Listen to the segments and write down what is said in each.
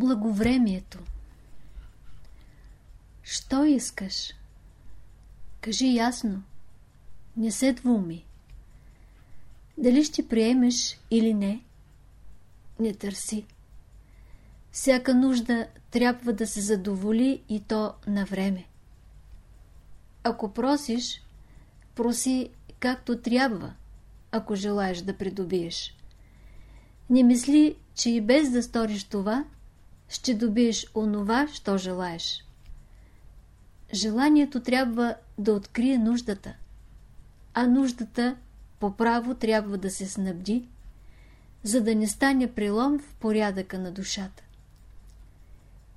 Благовремието Що искаш? Кажи ясно. Не се двуми. Дали ще приемеш или не? Не търси. Всяка нужда трябва да се задоволи и то на време. Ако просиш, проси както трябва, ако желаеш да придобиеш. Не мисли, че и без да сториш това, ще добиеш онова, що желаеш. Желанието трябва да открие нуждата, а нуждата по право трябва да се снабди, за да не стане прелом в порядъка на душата.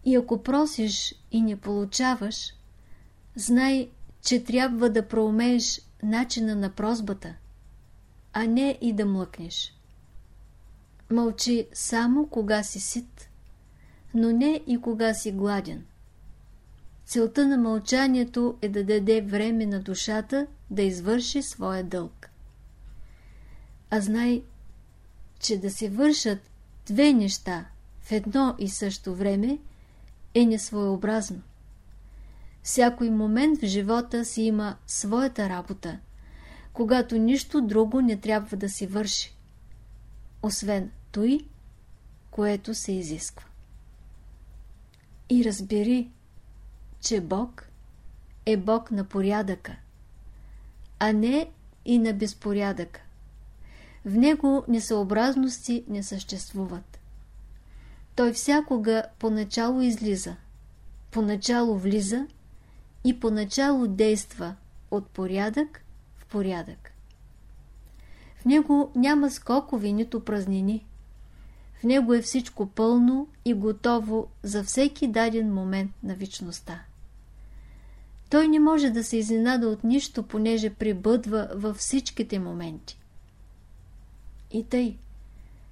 И ако просиш и не получаваш, знай, че трябва да проумееш начина на прозбата, а не и да млъкнеш. Мълчи само кога си сит, но не и кога си гладен. Целта на мълчанието е да даде време на душата да извърши своя дълг. А знай, че да се вършат две неща в едно и също време е несвоеобразно. Всякой момент в живота си има своята работа, когато нищо друго не трябва да си върши, освен той, което се изисква. И разбери, че Бог е Бог на порядъка, а не и на безпорядъка. В него несъобразности не съществуват. Той всякога поначало излиза, поначало влиза и поначало действа от порядък в порядък. В него няма скокови, нито празнини. В него е всичко пълно и готово за всеки даден момент на вечността. Той не може да се изненада от нищо, понеже прибъдва във всичките моменти. И тъй,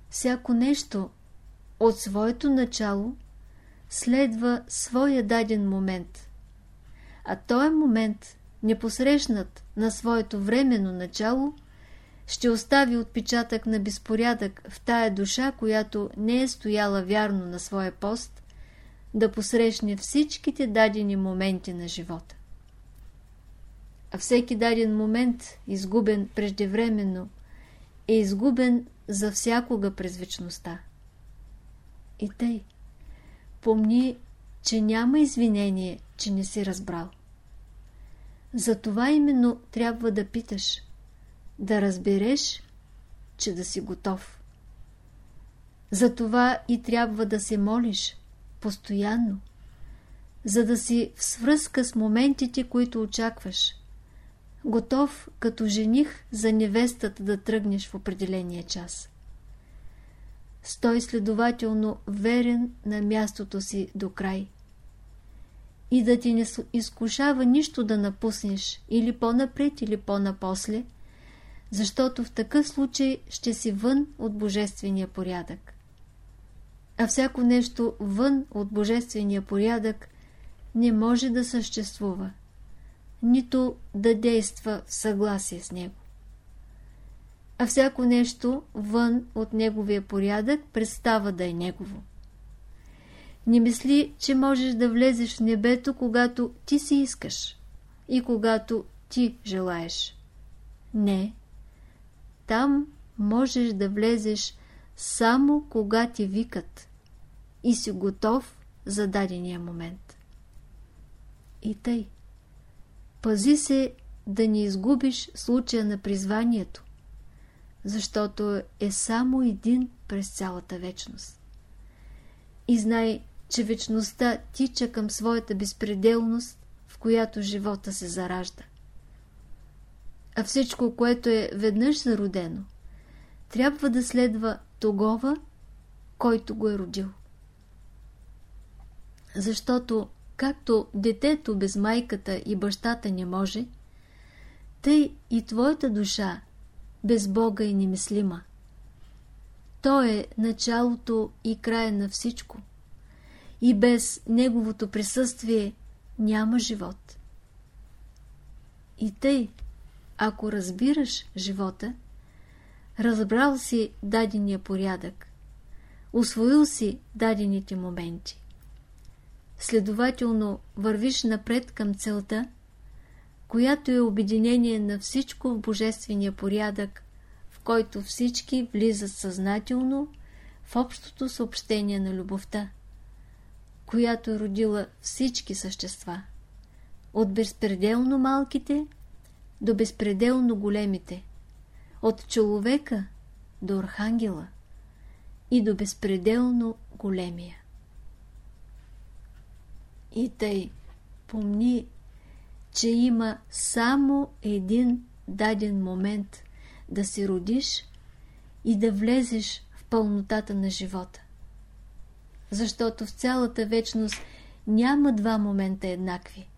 всяко нещо от своето начало следва своя даден момент. А този момент, непосрещнат на своето временно начало, ще остави отпечатък на безпорядък в тая душа, която не е стояла вярно на своя пост, да посрещне всичките дадени моменти на живота. А всеки даден момент, изгубен преждевременно, е изгубен за всякога през вечността. И тъй, помни, че няма извинение, че не си разбрал. Затова именно трябва да питаш, да разбереш, че да си готов. Затова и трябва да се молиш постоянно, за да си в свръзка с моментите, които очакваш. Готов като жених за невестата да тръгнеш в определения час. Стой следователно верен на мястото си до край. И да ти не изкушава нищо да напуснеш или по-напред, или по-напосле, защото в такъв случай ще си вън от божествения порядък. А всяко нещо вън от божествения порядък не може да съществува, нито да действа в съгласие с него а всяко нещо вън от неговия порядък представа да е негово. Не мисли, че можеш да влезеш в небето, когато ти си искаш и когато ти желаеш. Не. Там можеш да влезеш само кога ти викат и си готов за дадения момент. И тъй. Пази се да не изгубиш случая на призванието, защото е само един през цялата вечност. И знай, че вечността тича към своята безпределност, в която живота се заражда. А всичко, което е веднъж зародено, трябва да следва тогова, който го е родил. Защото, както детето без майката и бащата не може, тъй и твоята душа без Бога е немислима. Той е началото и края на всичко. И без Неговото присъствие няма живот. И тъй, ако разбираш живота, разбрал си дадения порядък, Освоил си дадените моменти. Следователно вървиш напред към целта, която е обединение на всичко в божествения порядък, в който всички влизат съзнателно в общото съобщение на любовта, която е родила всички същества, от безпределно малките до безпределно големите, от човека до архангела и до безпределно големия. И тъй помни, че има само един даден момент да се родиш и да влезеш в пълнотата на живота. Защото в цялата вечност няма два момента еднакви,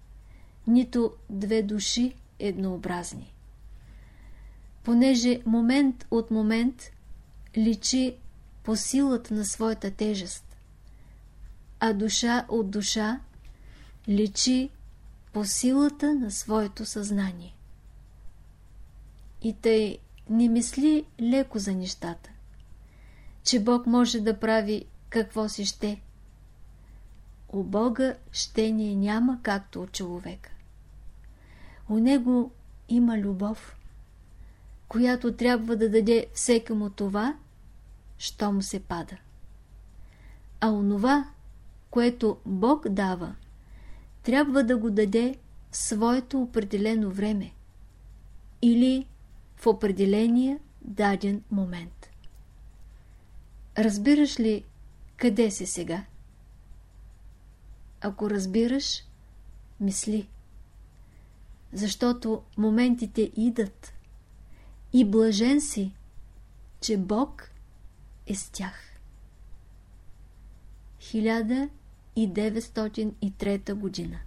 нито две души еднообразни. Понеже момент от момент личи по силата на своята тежест, а душа от душа личи по силата на своето съзнание. И тъй не мисли леко за нещата, че Бог може да прави какво си ще. У Бога щение няма както от човека. У Него има любов, която трябва да даде всеки му това, що му се пада. А онова, което Бог дава, трябва да го даде в своето определено време или в определения даден момент. Разбираш ли къде си сега? Ако разбираш, мисли. Защото моментите идат и блажен си, че Бог е с тях. 1903 година